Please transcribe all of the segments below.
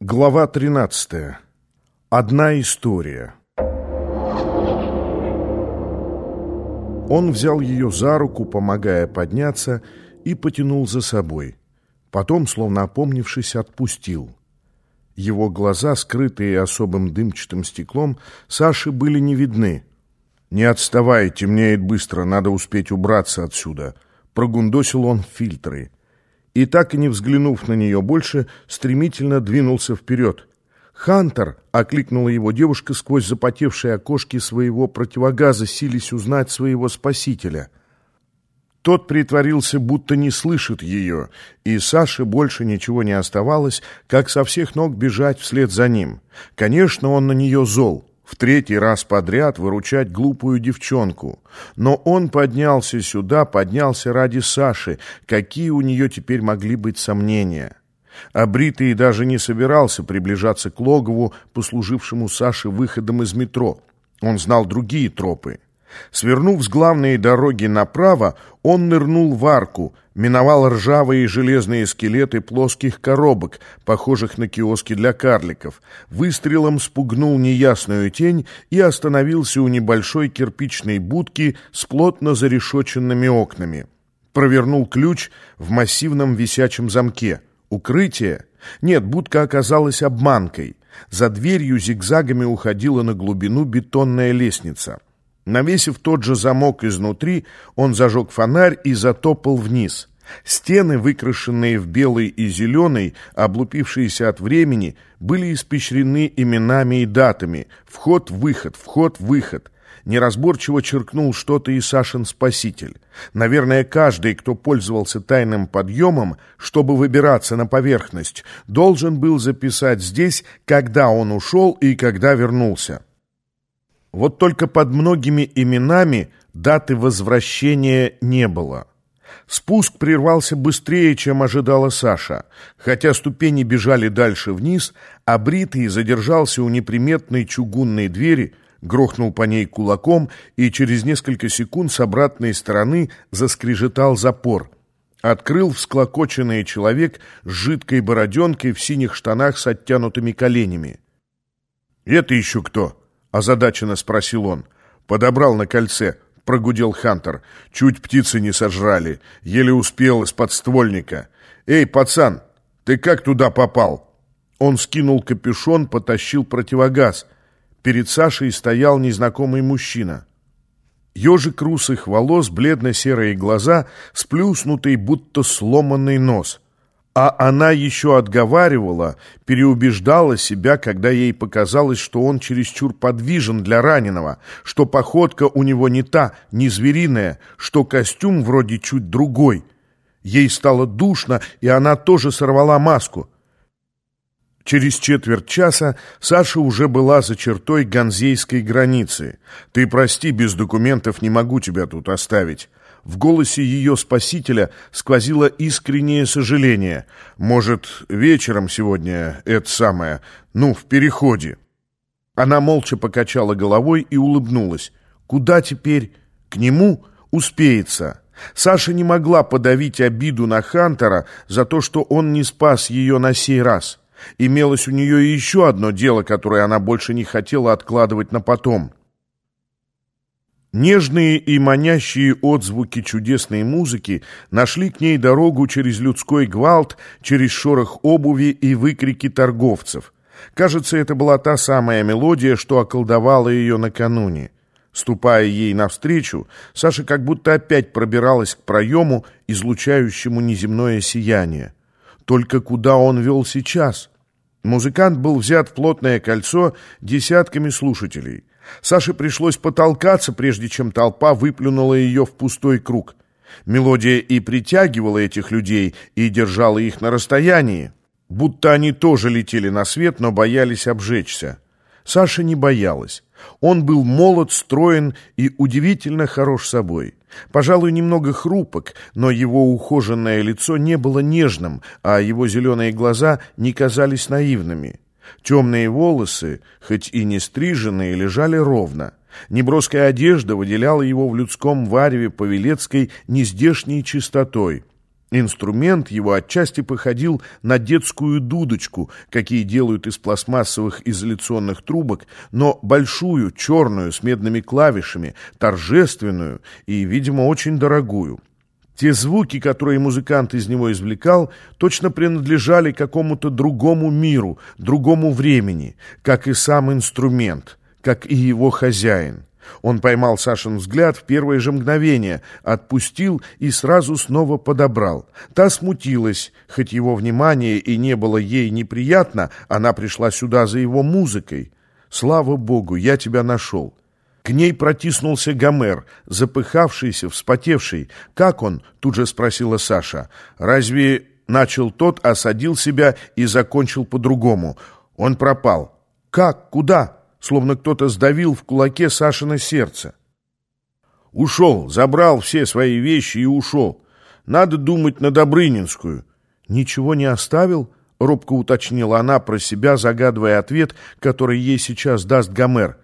Глава 13. Одна история. Он взял ее за руку, помогая подняться, и потянул за собой. Потом, словно опомнившись, отпустил. Его глаза, скрытые особым дымчатым стеклом, Саши были не видны. «Не отставай, темнеет быстро, надо успеть убраться отсюда», — прогундосил он фильтры и, так и не взглянув на нее больше, стремительно двинулся вперед. «Хантер!» — окликнула его девушка сквозь запотевшие окошки своего противогаза, сились узнать своего спасителя. Тот притворился, будто не слышит ее, и Саше больше ничего не оставалось, как со всех ног бежать вслед за ним. Конечно, он на нее зол в третий раз подряд выручать глупую девчонку. Но он поднялся сюда, поднялся ради Саши. Какие у нее теперь могли быть сомнения? А Бритый даже не собирался приближаться к логову, послужившему Саше выходом из метро. Он знал другие тропы. Свернув с главной дороги направо, он нырнул в арку, миновал ржавые железные скелеты плоских коробок, похожих на киоски для карликов, выстрелом спугнул неясную тень и остановился у небольшой кирпичной будки с плотно зарешоченными окнами. Провернул ключ в массивном висячем замке. Укрытие? Нет, будка оказалась обманкой. За дверью зигзагами уходила на глубину бетонная лестница. Навесив тот же замок изнутри, он зажег фонарь и затопал вниз. Стены, выкрашенные в белый и зеленый, облупившиеся от времени, были испещрены именами и датами. Вход-выход, вход-выход. Неразборчиво черкнул что-то и Сашин спаситель. Наверное, каждый, кто пользовался тайным подъемом, чтобы выбираться на поверхность, должен был записать здесь, когда он ушел и когда вернулся. Вот только под многими именами даты возвращения не было. Спуск прервался быстрее, чем ожидала Саша. Хотя ступени бежали дальше вниз, а Бритый задержался у неприметной чугунной двери, грохнул по ней кулаком и через несколько секунд с обратной стороны заскрежетал запор. Открыл всклокоченный человек с жидкой бороденкой в синих штанах с оттянутыми коленями. «Это еще кто?» Озадаченно спросил он. Подобрал на кольце, прогудел Хантер. Чуть птицы не сожрали, еле успел из подствольника. Эй, пацан, ты как туда попал? Он скинул капюшон, потащил противогаз. Перед Сашей стоял незнакомый мужчина. Ежик русых волос, бледно-серые глаза, сплюснутый, будто сломанный нос — а она еще отговаривала, переубеждала себя, когда ей показалось, что он чересчур подвижен для раненого, что походка у него не та, не звериная, что костюм вроде чуть другой. Ей стало душно, и она тоже сорвала маску. Через четверть часа Саша уже была за чертой ганзейской границы. «Ты прости, без документов не могу тебя тут оставить». В голосе ее спасителя сквозило искреннее сожаление. «Может, вечером сегодня это самое, ну, в переходе?» Она молча покачала головой и улыбнулась. «Куда теперь? К нему? Успеется». Саша не могла подавить обиду на Хантера за то, что он не спас ее на сей раз. Имелось у нее еще одно дело, которое она больше не хотела откладывать на потом — Нежные и манящие отзвуки чудесной музыки нашли к ней дорогу через людской гвалт, через шорох обуви и выкрики торговцев. Кажется, это была та самая мелодия, что околдовала ее накануне. Ступая ей навстречу, Саша как будто опять пробиралась к проему, излучающему неземное сияние. Только куда он вел сейчас? Музыкант был взят в плотное кольцо десятками слушателей — Саше пришлось потолкаться, прежде чем толпа выплюнула ее в пустой круг. Мелодия и притягивала этих людей, и держала их на расстоянии, будто они тоже летели на свет, но боялись обжечься. Саша не боялась. Он был молод, строен и удивительно хорош собой. Пожалуй, немного хрупок, но его ухоженное лицо не было нежным, а его зеленые глаза не казались наивными. Темные волосы, хоть и не стриженные, лежали ровно. Неброская одежда выделяла его в людском вареве павелецкой нездешней чистотой. Инструмент его отчасти походил на детскую дудочку, какие делают из пластмассовых изоляционных трубок, но большую, черную, с медными клавишами, торжественную и, видимо, очень дорогую. Те звуки, которые музыкант из него извлекал, точно принадлежали какому-то другому миру, другому времени, как и сам инструмент, как и его хозяин. Он поймал Сашин взгляд в первое же мгновение, отпустил и сразу снова подобрал. Та смутилась, хоть его внимание и не было ей неприятно, она пришла сюда за его музыкой. «Слава Богу, я тебя нашел». К ней протиснулся Гомер, запыхавшийся, вспотевший. «Как он?» — тут же спросила Саша. «Разве...» — начал тот, осадил себя и закончил по-другому. «Он пропал». «Как? Куда?» словно кто-то сдавил в кулаке Сашино сердце. Ушел, забрал все свои вещи и ушел. Надо думать на Добрынинскую. Ничего не оставил? Робко уточнила она про себя, загадывая ответ, который ей сейчас даст Гомер.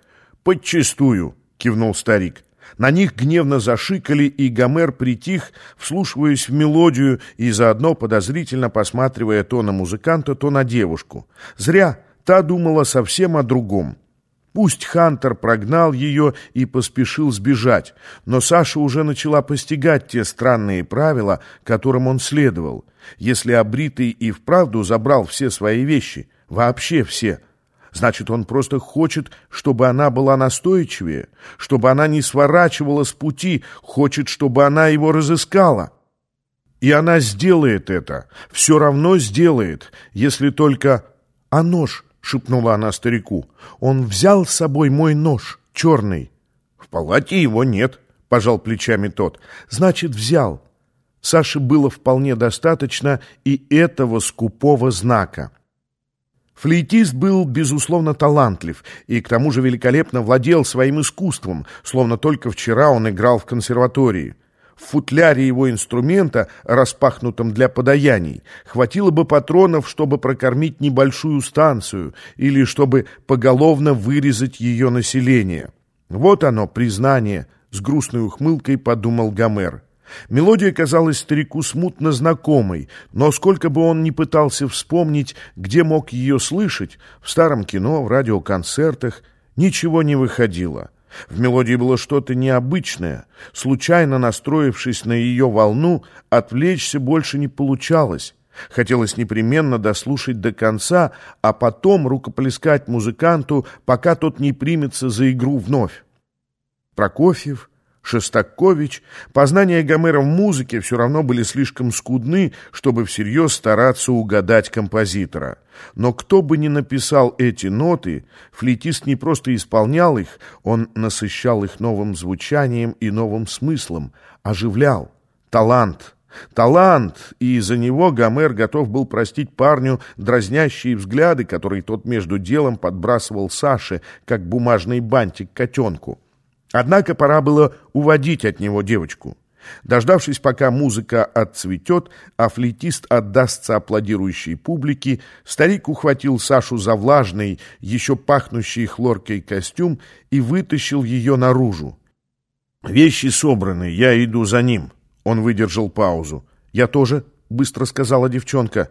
«Подчистую», — кивнул старик. На них гневно зашикали, и Гомер притих, вслушиваясь в мелодию и заодно подозрительно посматривая то на музыканта, то на девушку. Зря, та думала совсем о другом. Пусть Хантер прогнал ее и поспешил сбежать, но Саша уже начала постигать те странные правила, которым он следовал. Если обритый и вправду забрал все свои вещи, вообще все, значит, он просто хочет, чтобы она была настойчивее, чтобы она не сворачивала с пути, хочет, чтобы она его разыскала. И она сделает это, все равно сделает, если только... А нож... — шепнула она старику. «Он взял с собой мой нож, черный». «В палате его нет», — пожал плечами тот. «Значит, взял». Саше было вполне достаточно и этого скупого знака. Флейтист был, безусловно, талантлив и к тому же великолепно владел своим искусством, словно только вчера он играл в консерватории. В футляре его инструмента, распахнутом для подаяний, хватило бы патронов, чтобы прокормить небольшую станцию или чтобы поголовно вырезать ее население. Вот оно, признание, с грустной ухмылкой подумал Гомер. Мелодия казалась старику смутно знакомой, но сколько бы он ни пытался вспомнить, где мог ее слышать, в старом кино, в радиоконцертах, ничего не выходило. В мелодии было что-то необычное. Случайно настроившись на ее волну, отвлечься больше не получалось. Хотелось непременно дослушать до конца, а потом рукоплескать музыканту, пока тот не примется за игру вновь. Прокофьев, Шостакович, познания Гомера в музыке все равно были слишком скудны, чтобы всерьез стараться угадать композитора. Но кто бы ни написал эти ноты, флейтист не просто исполнял их, он насыщал их новым звучанием и новым смыслом, оживлял. Талант. Талант, и из-за него Гомер готов был простить парню дразнящие взгляды, которые тот между делом подбрасывал Саше, как бумажный бантик котенку. Однако пора было уводить от него девочку. Дождавшись, пока музыка отцветет, а флейтист отдастся аплодирующей публике, старик ухватил Сашу за влажный, еще пахнущий хлоркой костюм и вытащил ее наружу. «Вещи собраны, я иду за ним». Он выдержал паузу. «Я тоже», — быстро сказала девчонка.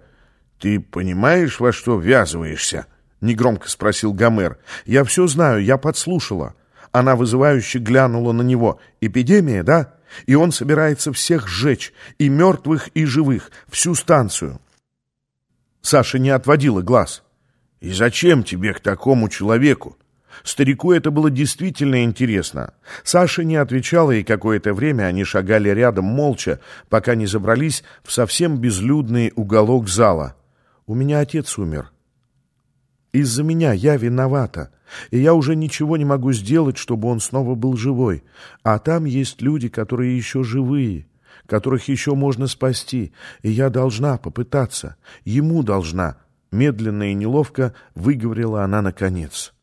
«Ты понимаешь, во что ввязываешься?» — негромко спросил Гомер. «Я все знаю, я подслушала». Она вызывающе глянула на него. «Эпидемия, да? И он собирается всех сжечь, и мертвых, и живых, всю станцию». Саша не отводила глаз. «И зачем тебе к такому человеку?» Старику это было действительно интересно. Саша не отвечала, и какое-то время они шагали рядом молча, пока не забрались в совсем безлюдный уголок зала. «У меня отец умер», из-за меня я виновата, и я уже ничего не могу сделать, чтобы он снова был живой. А там есть люди, которые еще живые, которых еще можно спасти, и я должна попытаться, ему должна». Медленно и неловко выговорила она наконец.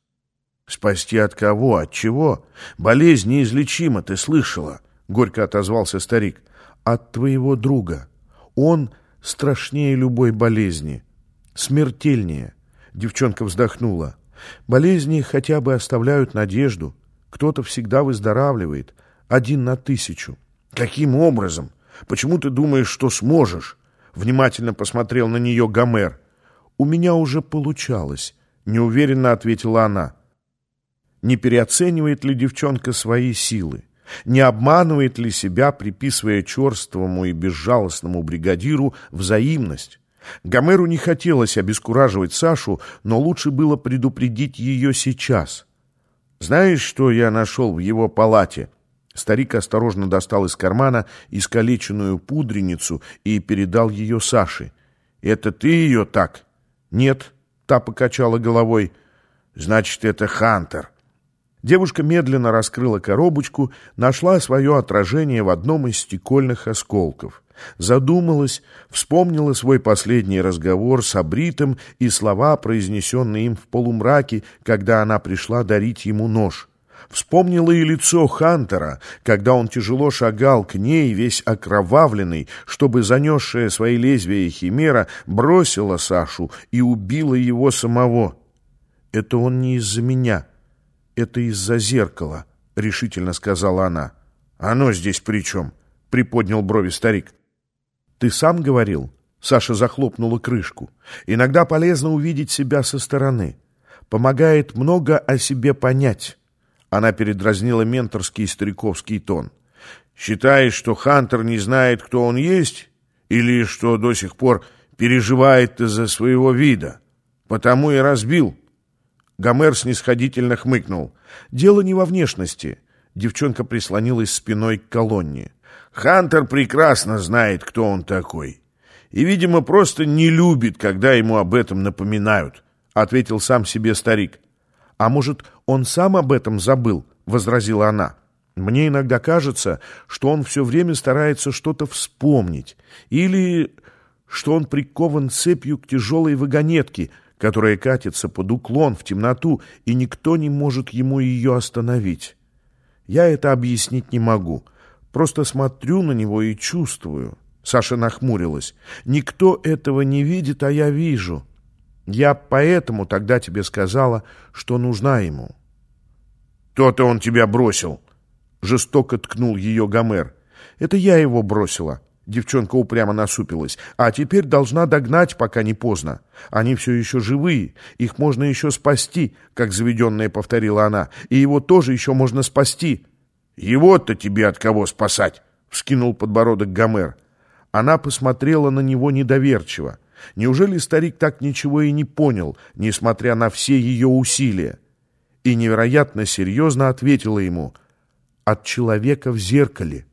«Спасти от кого? От чего? Болезнь неизлечима, ты слышала?» — горько отозвался старик. «От твоего друга. Он страшнее любой болезни, смертельнее. Девчонка вздохнула. Болезни хотя бы оставляют надежду. Кто-то всегда выздоравливает. Один на тысячу. Каким образом? Почему ты думаешь, что сможешь?» Внимательно посмотрел на нее Гомер. «У меня уже получалось», — неуверенно ответила она. Не переоценивает ли девчонка свои силы? Не обманывает ли себя, приписывая черствому и безжалостному бригадиру взаимность? Гомеру не хотелось обескураживать Сашу, но лучше было предупредить ее сейчас. «Знаешь, что я нашел в его палате?» Старик осторожно достал из кармана искалеченную пудреницу и передал ее Саше. «Это ты ее так?» «Нет», — та покачала головой. «Значит, это Хантер». Девушка медленно раскрыла коробочку, нашла свое отражение в одном из стекольных осколков. Задумалась, вспомнила свой последний разговор с Абритом и слова, произнесенные им в полумраке, когда она пришла дарить ему нож. Вспомнила и лицо Хантера, когда он тяжело шагал к ней, весь окровавленный, чтобы занесшая свои лезвия химера бросила Сашу и убила его самого. «Это он не из-за меня», «Это из-за зеркала», — решительно сказала она. «Оно здесь при чем?» — приподнял брови старик. «Ты сам говорил?» — Саша захлопнула крышку. «Иногда полезно увидеть себя со стороны. Помогает много о себе понять». Она передразнила менторский стариковский тон. «Считаешь, что Хантер не знает, кто он есть? Или что до сих пор переживает из-за своего вида? Потому и разбил». Гомер снисходительно хмыкнул. «Дело не во внешности». Девчонка прислонилась спиной к колонне. «Хантер прекрасно знает, кто он такой. И, видимо, просто не любит, когда ему об этом напоминают», — ответил сам себе старик. «А может, он сам об этом забыл?» — возразила она. «Мне иногда кажется, что он все время старается что-то вспомнить. Или что он прикован цепью к тяжелой вагонетке — которая катится под уклон в темноту, и никто не может ему ее остановить. Я это объяснить не могу. Просто смотрю на него и чувствую. Саша нахмурилась. Никто этого не видит, а я вижу. Я поэтому тогда тебе сказала, что нужна ему. То-то он тебя бросил. Жестоко ткнул ее Гомер. Это я его бросила. Девчонка упрямо насупилась. «А теперь должна догнать, пока не поздно. Они все еще живые, их можно еще спасти», как заведенная повторила она. «И его тоже еще можно спасти». «Его-то тебе от кого спасать?» — вскинул подбородок Гомер. Она посмотрела на него недоверчиво. Неужели старик так ничего и не понял, несмотря на все ее усилия? И невероятно серьезно ответила ему «От человека в зеркале».